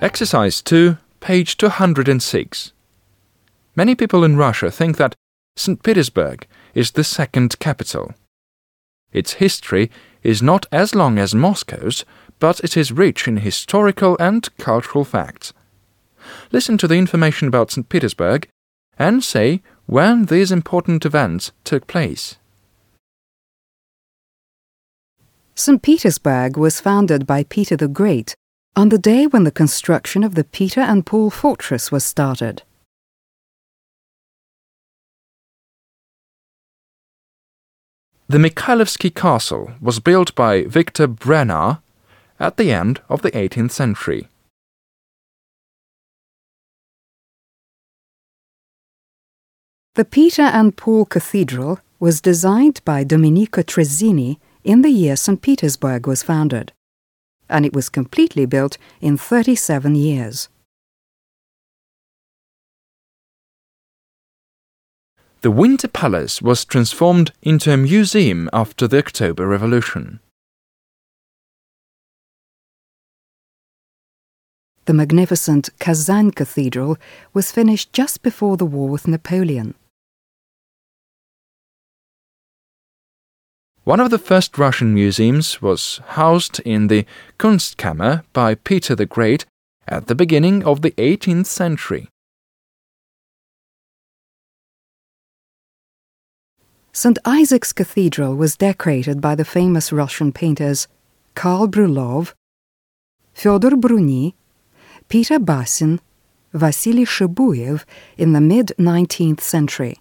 Exercise 2, page 206. Many people in Russia think that St. Petersburg is the second capital. Its history is not as long as Moscow's, but it is rich in historical and cultural facts. Listen to the information about St. Petersburg and say when these important events took place. St. Petersburg was founded by Peter the Great on the day when the construction of the Peter and Paul fortress was started. The Mikhailovsky Castle was built by Victor Brenner at the end of the 18th century. The Peter and Paul Cathedral was designed by Domenico Trezzini in the year St. Petersburg was founded, and it was completely built in 37 years. The Winter Palace was transformed into a museum after the October Revolution. The magnificent Kazan Cathedral was finished just before the war with Napoleon. One of the first Russian museums was housed in the Kunstkammer by Peter the Great at the beginning of the 18th century. St. Isaac's Cathedral was decorated by the famous Russian painters Karl Bryullov, Fyodor Bruni, Peter Basin, Vasily Shebuyev in the mid 19th century.